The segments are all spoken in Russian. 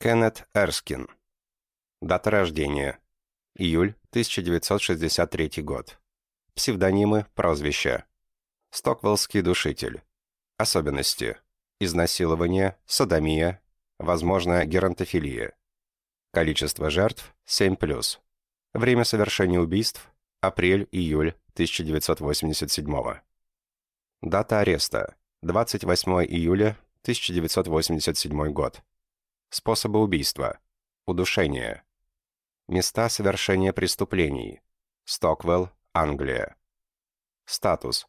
Кеннет Эрскин. Дата рождения. Июль 1963 год. Псевдонимы, прозвища. Стоквеллский душитель. Особенности. Изнасилование, садомия, возможно, геронтофилия. Количество жертв – 7+. Время совершения убийств – апрель-июль 1987 Дата ареста – 28 июля 1987 год. Способы убийства. Удушение. Места совершения преступлений. Стоквелл, Англия. Статус.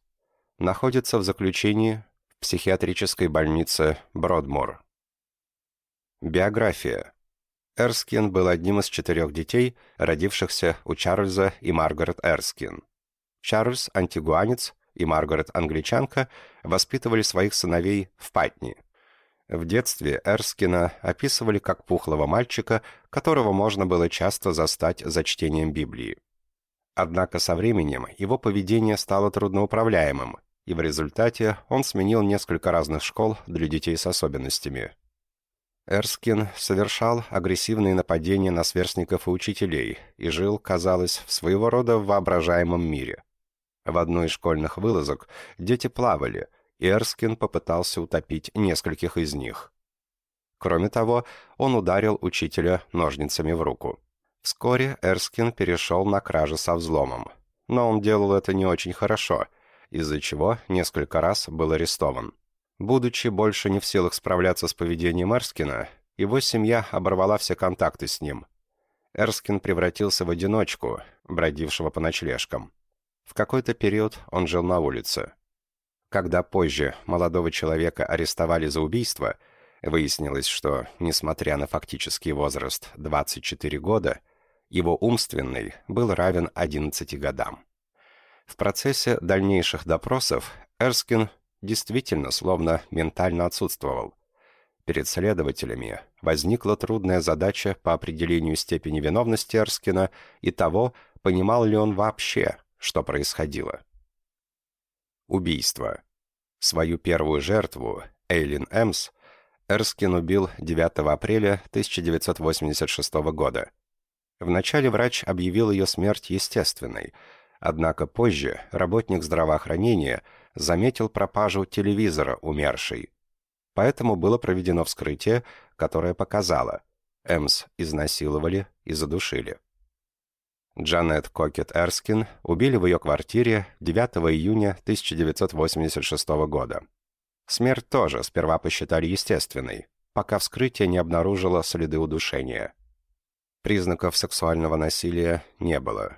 Находится в заключении в психиатрической больнице Бродмур. Биография. Эрскин был одним из четырех детей, родившихся у Чарльза и Маргарет Эрскин. Чарльз, антигуанец, и Маргарет, англичанка, воспитывали своих сыновей в Патни – в детстве Эрскина описывали как пухлого мальчика, которого можно было часто застать за чтением Библии. Однако со временем его поведение стало трудноуправляемым, и в результате он сменил несколько разных школ для детей с особенностями. Эрскин совершал агрессивные нападения на сверстников и учителей и жил, казалось, в своего рода воображаемом мире. В одной из школьных вылазок дети плавали – Эрскин попытался утопить нескольких из них. Кроме того, он ударил учителя ножницами в руку. Вскоре Эрскин перешел на кражи со взломом. Но он делал это не очень хорошо, из-за чего несколько раз был арестован. Будучи больше не в силах справляться с поведением Эрскина, его семья оборвала все контакты с ним. Эрскин превратился в одиночку, бродившего по ночлежкам. В какой-то период он жил на улице. Когда позже молодого человека арестовали за убийство, выяснилось, что, несмотря на фактический возраст 24 года, его умственный был равен 11 годам. В процессе дальнейших допросов Эрскин действительно словно ментально отсутствовал. Перед следователями возникла трудная задача по определению степени виновности Эрскина и того, понимал ли он вообще, что происходило. Убийство. Свою первую жертву, Эйлин Эмс, Эрскин убил 9 апреля 1986 года. Вначале врач объявил ее смерть естественной, однако позже работник здравоохранения заметил пропажу телевизора умершей. Поэтому было проведено вскрытие, которое показало, Эмс изнасиловали и задушили. Джанет Кокет Эрскин убили в ее квартире 9 июня 1986 года. Смерть тоже сперва посчитали естественной, пока вскрытие не обнаружило следы удушения. Признаков сексуального насилия не было.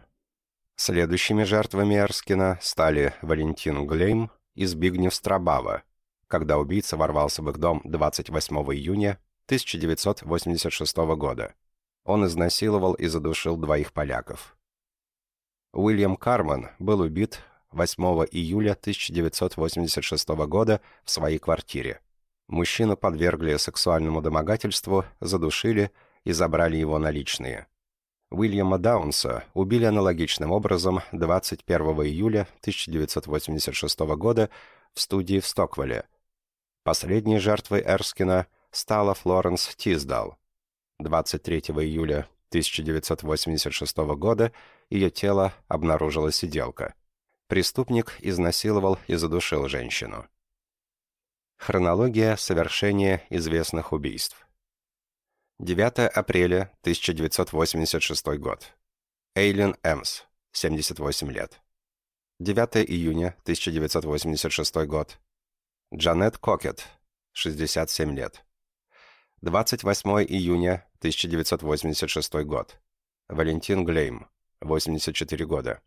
Следующими жертвами Эрскина стали Валентин Глейм и Збигнев Страбава, когда убийца ворвался в их дом 28 июня 1986 года. Он изнасиловал и задушил двоих поляков. Уильям Карман был убит 8 июля 1986 года в своей квартире. Мужчину подвергли сексуальному домогательству, задушили и забрали его наличные. Уильяма Даунса убили аналогичным образом 21 июля 1986 года в студии в Стоквелле. Последней жертвой Эрскина стала Флоренс Тиздал. 23 июля 1986 года ее тело обнаружила сиделка. Преступник изнасиловал и задушил женщину. Хронология совершения известных убийств. 9 апреля 1986 год. Эйлин Эмс, 78 лет. 9 июня 1986 год. Джанет Кокет, 67 лет. 28 июня 1986 год. Валентин Глейм, 84 года.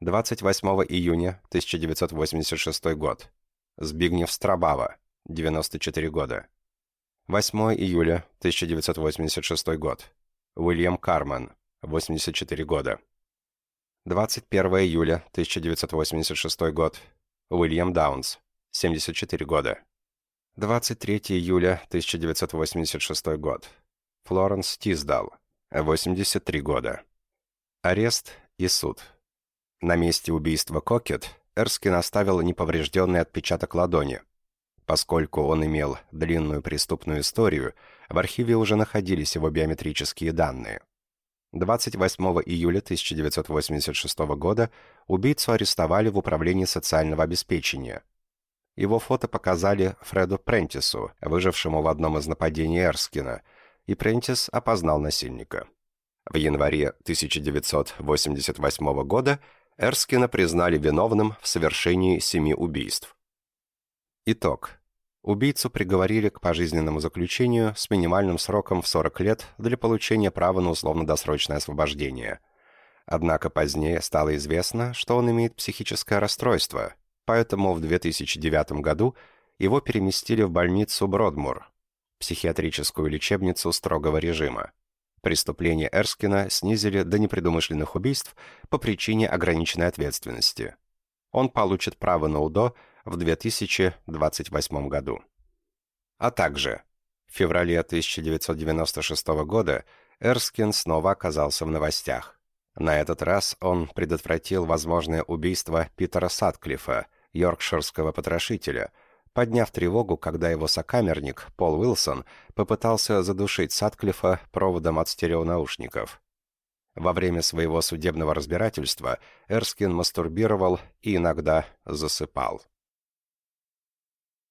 28 июня 1986 год. Збигнев Страбава, 94 года. 8 июля 1986 год. Уильям Карман, 84 года. 21 июля 1986 год. Уильям Даунс, 74 года. 23 июля 1986 год. Флоренс Тиздал, 83 года. Арест и суд. На месте убийства Кокет Эрскин оставил неповрежденный отпечаток ладони. Поскольку он имел длинную преступную историю, в архиве уже находились его биометрические данные. 28 июля 1986 года убийцу арестовали в Управлении социального обеспечения. Его фото показали Фреду Прентису, выжившему в одном из нападений Эрскина, и Прентис опознал насильника. В январе 1988 года Эрскина признали виновным в совершении семи убийств. Итог. Убийцу приговорили к пожизненному заключению с минимальным сроком в 40 лет для получения права на условно-досрочное освобождение. Однако позднее стало известно, что он имеет психическое расстройство, поэтому в 2009 году его переместили в больницу Бродмур, психиатрическую лечебницу строгого режима. Преступления Эрскина снизили до непредумышленных убийств по причине ограниченной ответственности. Он получит право на УДО в 2028 году. А также в феврале 1996 года Эрскин снова оказался в новостях. На этот раз он предотвратил возможное убийство Питера Сатклифа, йоркширского потрошителя, подняв тревогу, когда его сокамерник Пол Уилсон попытался задушить Сатклифа проводом от стереонаушников. Во время своего судебного разбирательства Эрскин мастурбировал и иногда засыпал.